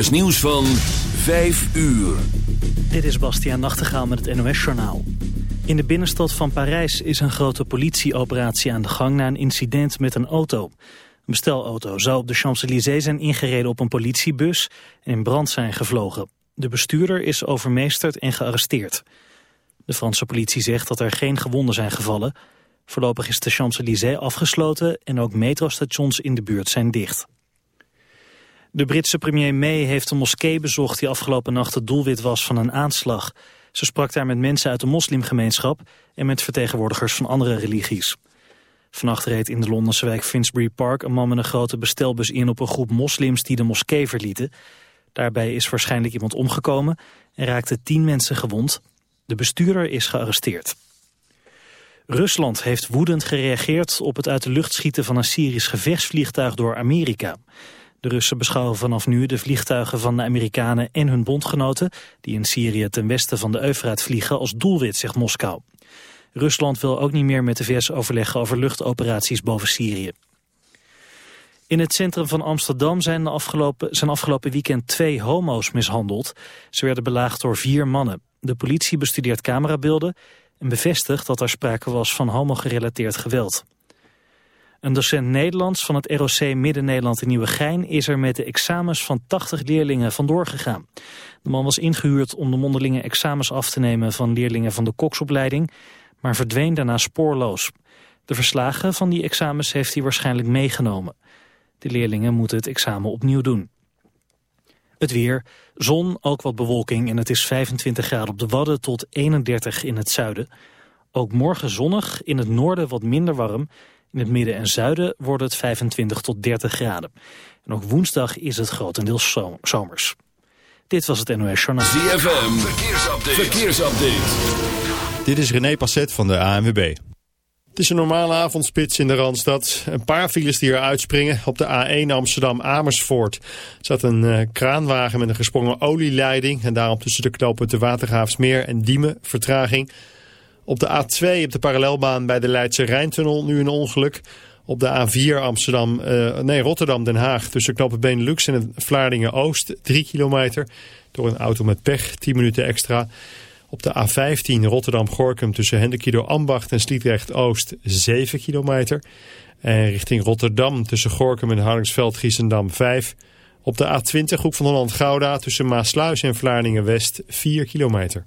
is nieuws van 5 uur. Dit is Bastiaan Nachtegaal met het NOS-journaal. In de binnenstad van Parijs is een grote politieoperatie aan de gang... na een incident met een auto. Een bestelauto zou op de Champs-Élysées zijn ingereden op een politiebus... en in brand zijn gevlogen. De bestuurder is overmeesterd en gearresteerd. De Franse politie zegt dat er geen gewonden zijn gevallen. Voorlopig is de Champs-Élysées afgesloten... en ook metrostations in de buurt zijn dicht. De Britse premier May heeft een moskee bezocht die afgelopen nacht het doelwit was van een aanslag. Ze sprak daar met mensen uit de moslimgemeenschap en met vertegenwoordigers van andere religies. Vannacht reed in de Londense wijk Finsbury Park een man met een grote bestelbus in op een groep moslims die de moskee verlieten. Daarbij is waarschijnlijk iemand omgekomen en raakten tien mensen gewond. De bestuurder is gearresteerd. Rusland heeft woedend gereageerd op het uit de lucht schieten van een Syrisch gevechtsvliegtuig door Amerika. De Russen beschouwen vanaf nu de vliegtuigen van de Amerikanen en hun bondgenoten... die in Syrië ten westen van de Eufraat vliegen als doelwit, zegt Moskou. Rusland wil ook niet meer met de VS overleggen over luchtoperaties boven Syrië. In het centrum van Amsterdam zijn, afgelopen, zijn afgelopen weekend twee homo's mishandeld. Ze werden belaagd door vier mannen. De politie bestudeert camerabeelden en bevestigt dat er sprake was van homogerelateerd geweld. Een docent Nederlands van het ROC Midden-Nederland in Nieuwegein is er met de examens van 80 leerlingen vandoor gegaan. De man was ingehuurd om de mondelinge examens af te nemen van leerlingen van de koksopleiding, maar verdween daarna spoorloos. De verslagen van die examens heeft hij waarschijnlijk meegenomen. De leerlingen moeten het examen opnieuw doen. Het weer, zon, ook wat bewolking en het is 25 graden op de Wadden tot 31 in het zuiden. Ook morgen zonnig, in het noorden wat minder warm in het midden en zuiden wordt het 25 tot 30 graden. En ook woensdag is het grotendeels zomers. Dit was het NOS Journaal. ZFM, verkeersupdate. verkeersupdate. Dit is René Passet van de ANWB. Het is een normale avondspits in de Randstad. Een paar files die er uitspringen. Op de A1 Amsterdam-Amersfoort zat een uh, kraanwagen met een gesprongen olieleiding. En daarom tussen de knopen de Watergraafsmeer en Diemen vertraging. Op de A2 op de parallelbaan bij de Leidse Rijntunnel nu een ongeluk. Op de A4 Amsterdam, uh, nee, Rotterdam-Den Haag tussen knoppen Benelux en Vlaardingen-Oost 3 kilometer. Door een auto met pech, 10 minuten extra. Op de A15 Rotterdam-Gorkum tussen Hendekido-Ambacht en Sliedrecht-Oost 7 kilometer. En richting Rotterdam tussen Gorkum en Hardingsveld-Giessendam 5. Op de A20 Hoek van Holland-Gouda tussen Maasluis en Vlaardingen-West 4 kilometer.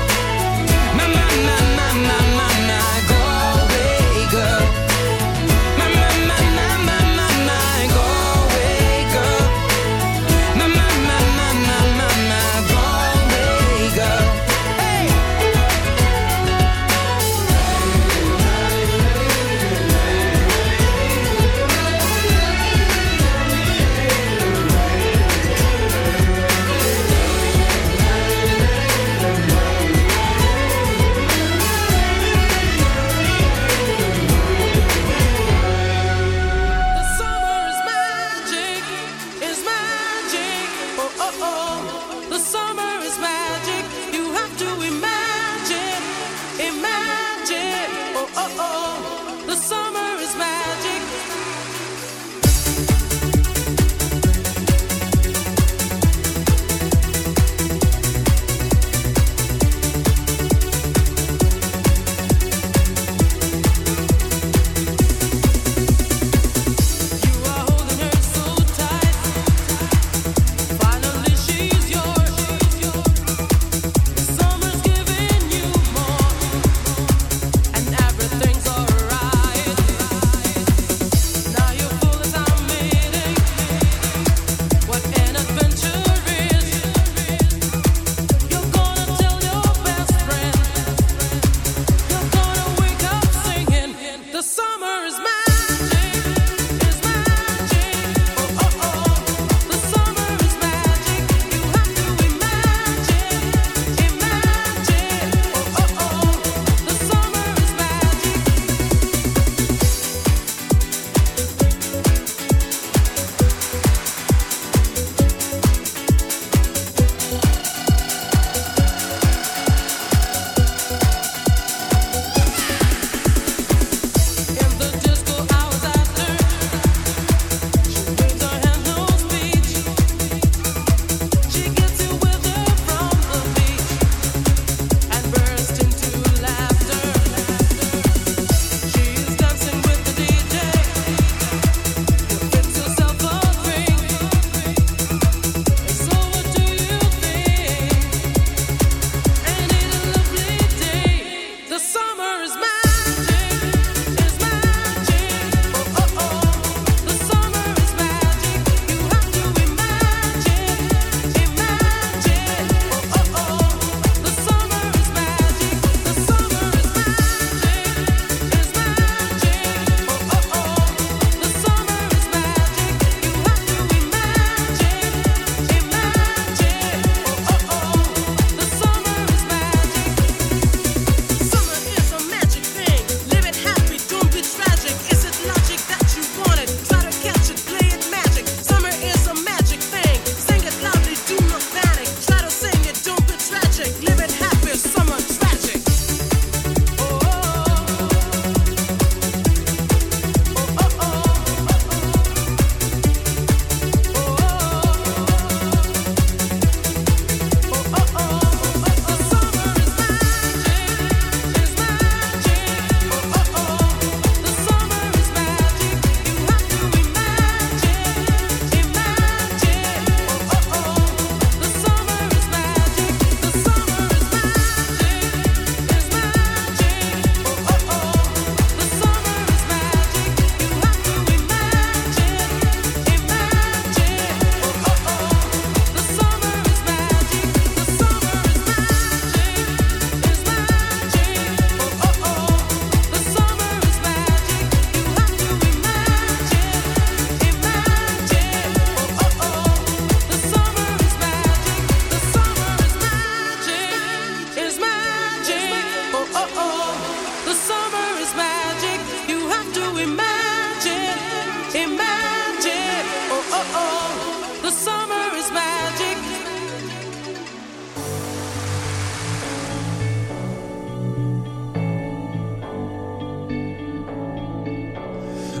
My, my,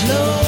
close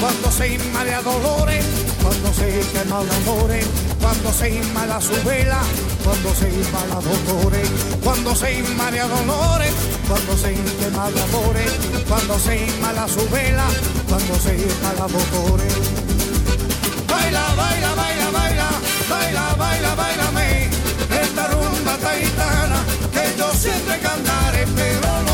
Cuando se inmala dolores, cuando se quema de amores, cuando se inmala su vela, cuando se inmala dolores, cuando se inmala dolores, cuando se quema de amores, cuando se inmala su vela, cuando se inmala dolores. Baila, baila, baila, baila, baila, baila, bailame, esta rumba taitana, que yo siempre cantaré, pero no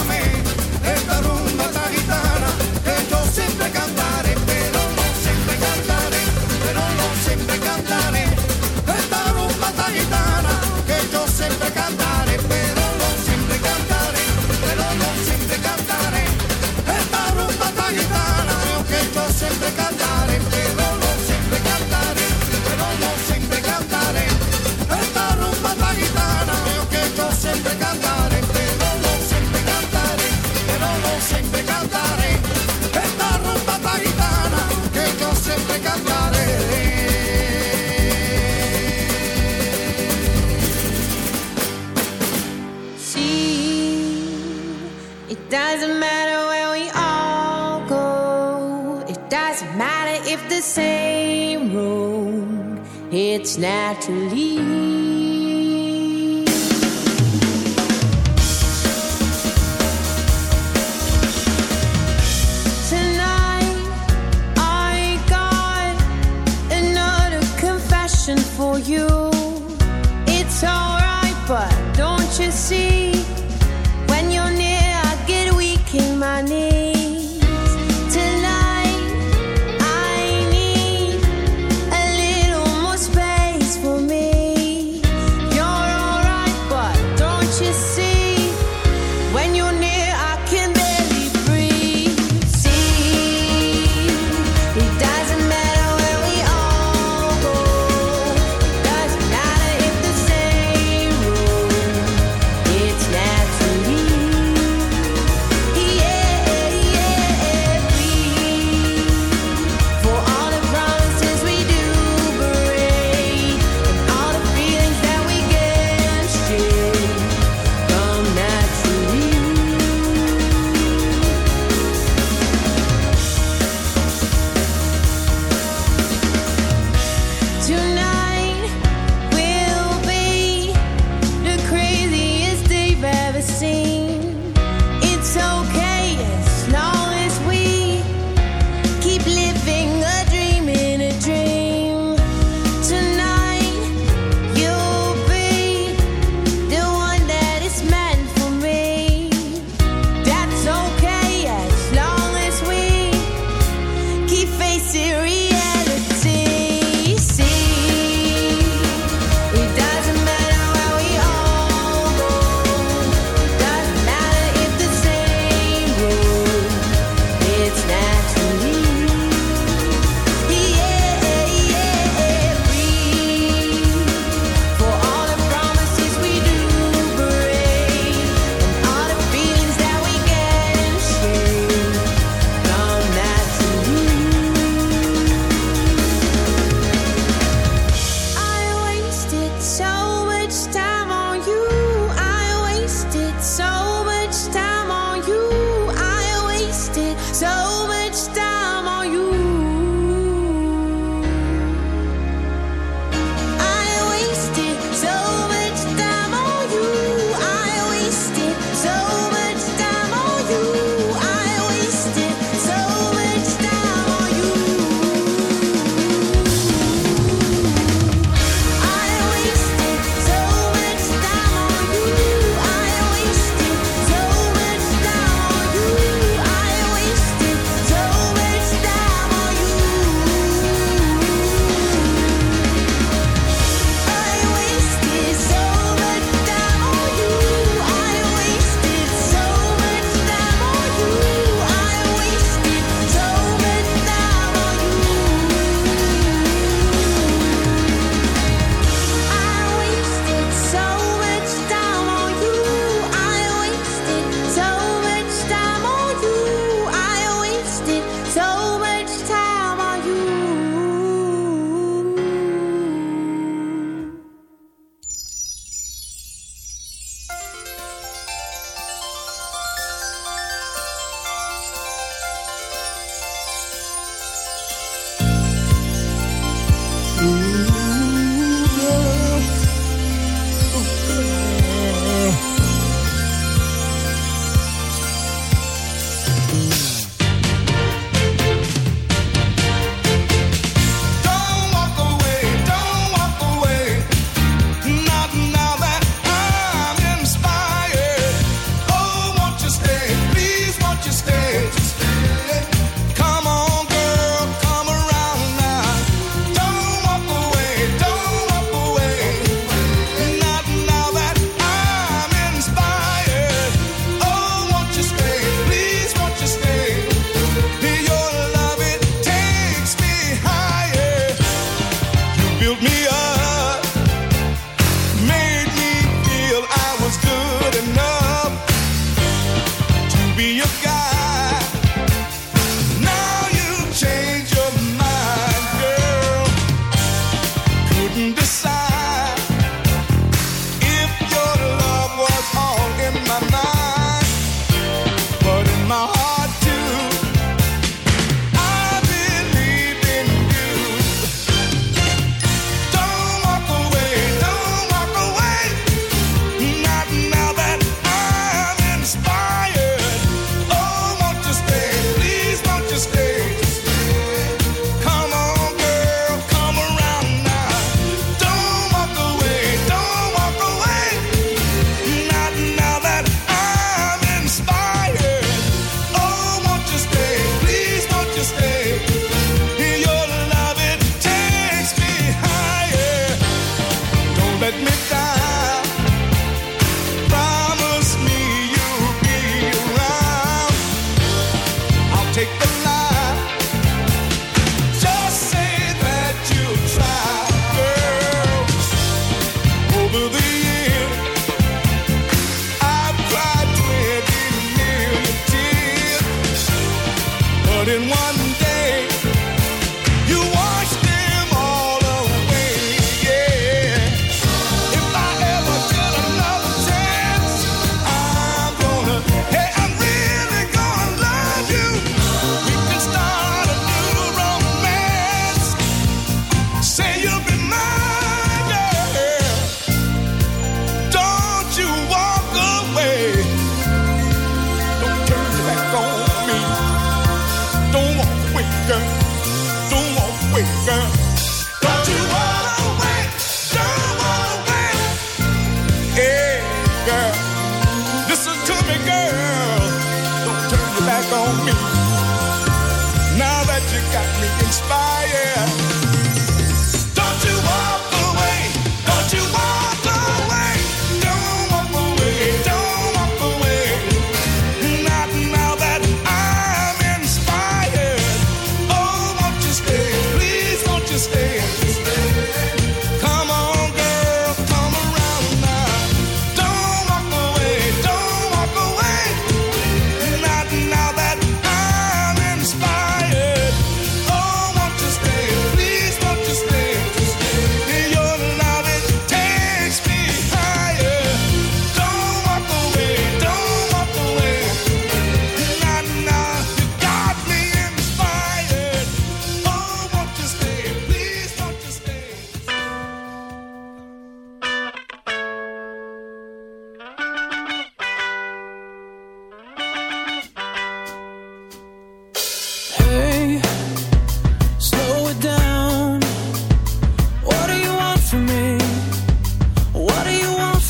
naturally.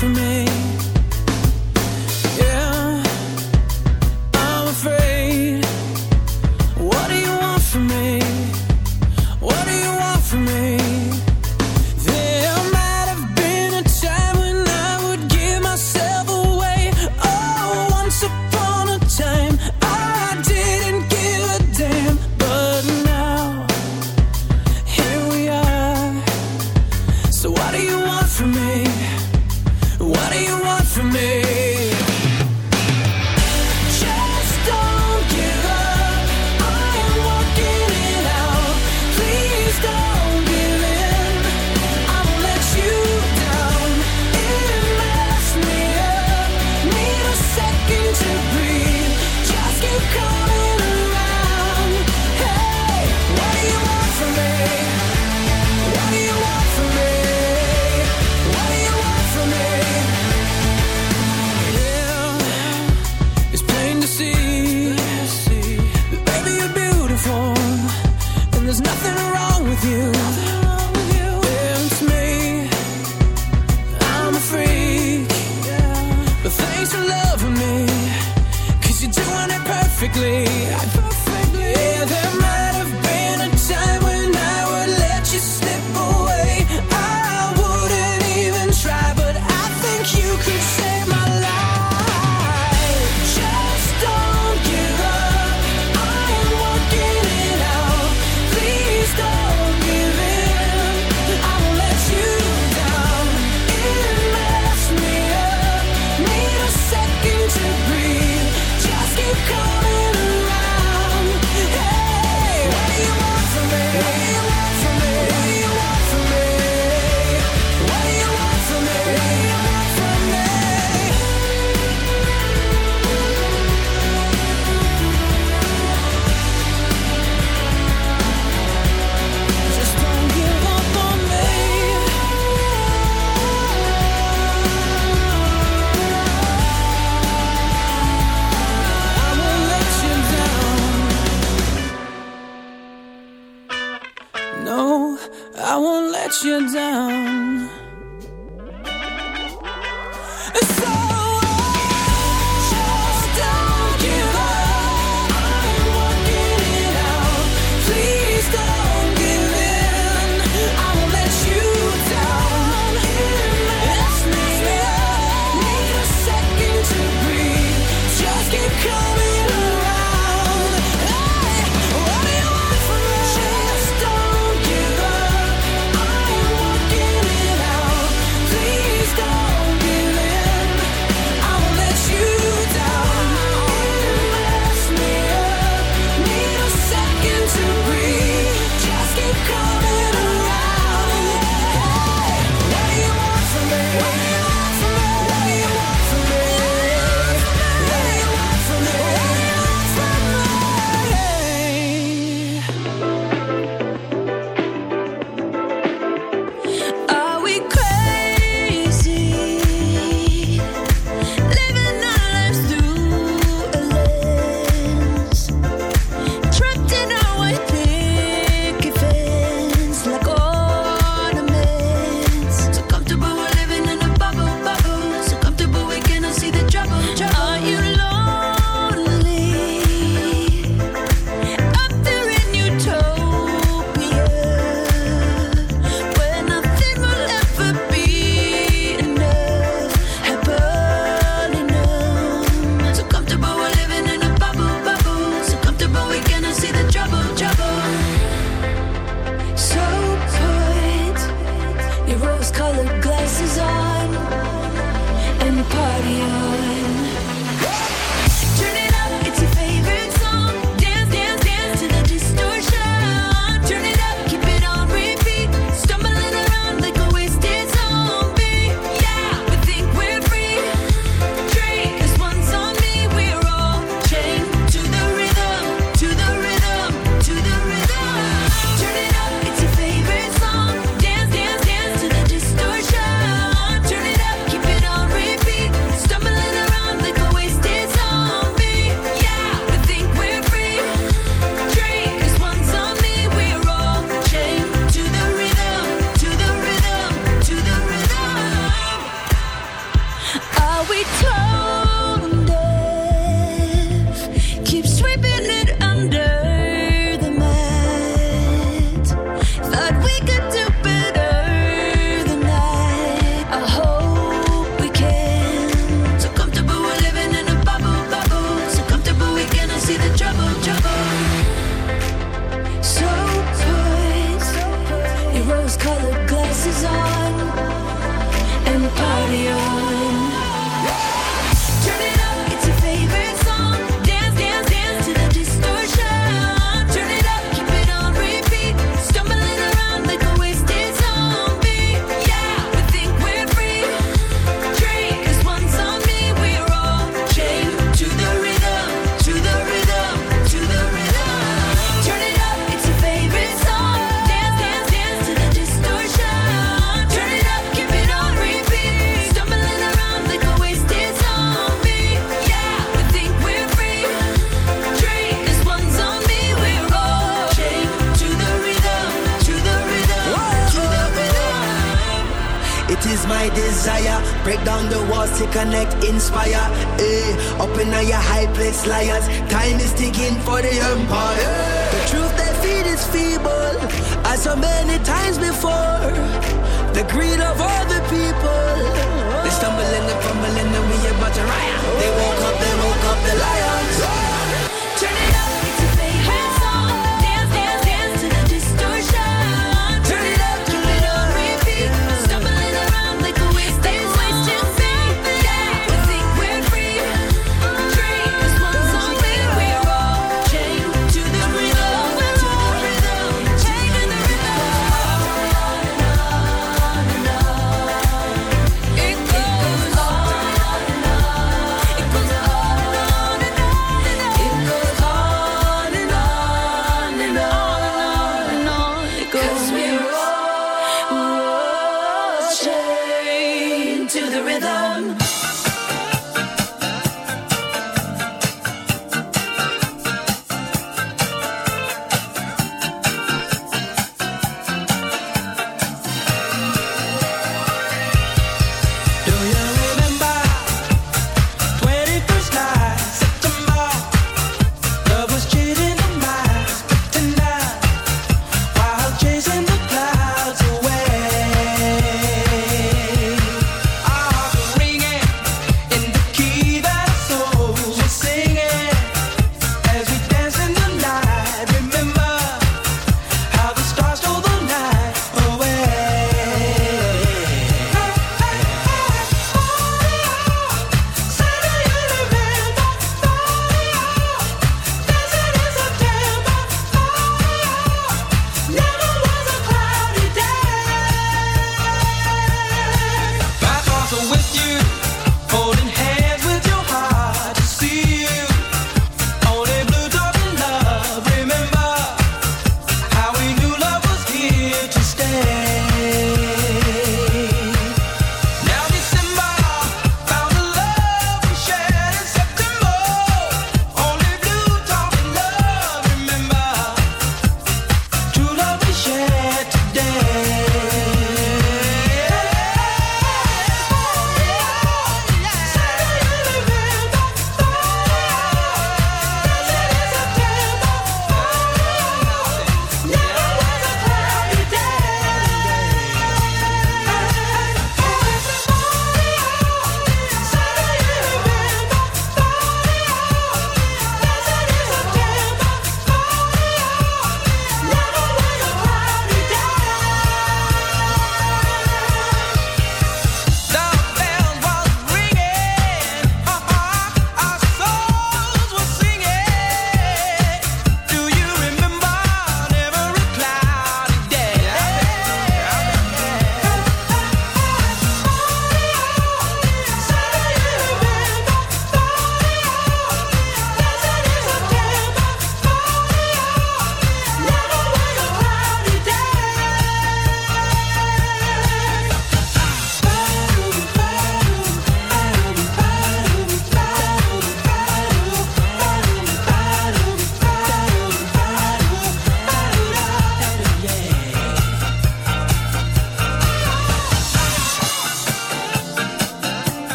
From me?